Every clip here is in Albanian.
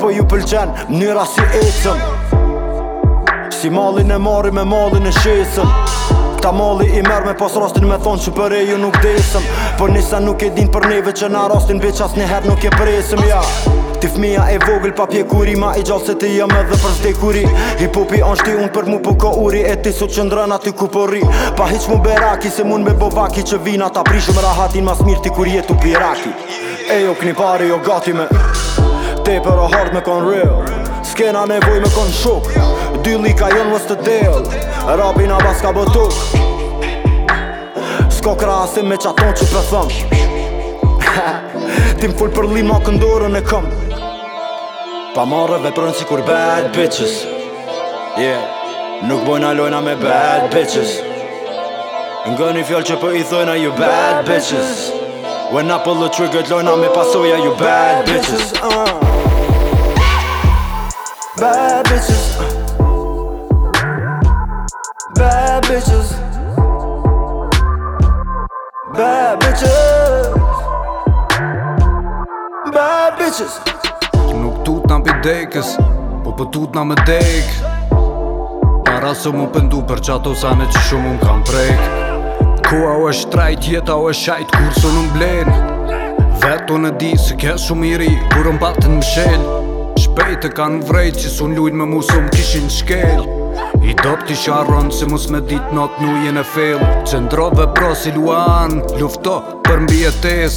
Po ju pëlqen, m'nyra si esëm Si mallin e morri me mallin e shesëm Ta molli i merr me pas rastin me thon që për e ju nuk desëm Por nisa nuk e din për neve që na rastin veç as herë nuk e presëm ja Ti fmija e vogël pa pjekuri Ma i gjallë se ti jam edhe për zdekuri Hipopi on shti unë për mu po ka uri E ti sot qëndrën aty ku pori Pa hiq mu beraki se mun me bovaki Që vina ta prishëm rahatin mas mirë ti kur jetu piraki E jo këni jo gati me Te për o hard me kon real Skena nevoj me kon Skena nevoj me kon shok dylli ka jon mos të del Rabin abas ka botuk Sko krasim me qaton që për thëm Ti m'full për lima këndorën e këm Pa marrë prënë si kur bad bitches Yeah Nuk bojna lojna me bad bitches Nga një fjall që për po i thojna you bad bitches When I pull the trigger t'lojna me pasoja you bad bitches uh. Bad bitches uh. bitches Bad bitches Bad bitches Nuk tut nga pi dekes Po për po nga me dek Para së mu pëndu për qato sane që shumë më kam prek Ku o është shtrajt jeta o e shajt, kur së në mblen Vetë unë e di se ke shumë i ri, kur më batën në me më shkel Shpejtë e kanë vrejt që së në lujnë me mu së më kishin shkel I dop t'i sharon që mus me dit not nu jene fill Qëndrove pro si Luan, lufto për mbi e tes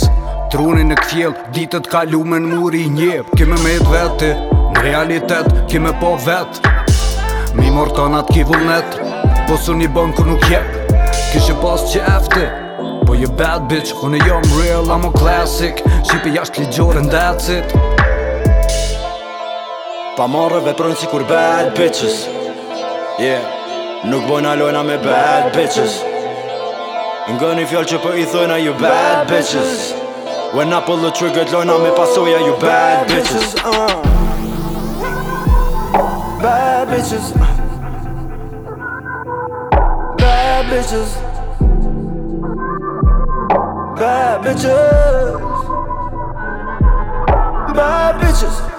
Trunin në këfjell, ditët ka në muri një Kime me i veti, në realitet, kime po vet Mi mor tonat ki vullnet, po su një bon ku nuk jep Kishe pas që efti, po je bad bitch Unë e jom real, amo classic, shqipi jasht ligjore në that's it Pa marrë veprojnë si kur bad bitches Yeah Nuk bojna lojna me bad bitches Nga një fjallë që për i you bad bitches When I pull the trigger lojna me pasoja you bad bitches uh. Bad bitches Bad bitches Bad bitches Bad bitches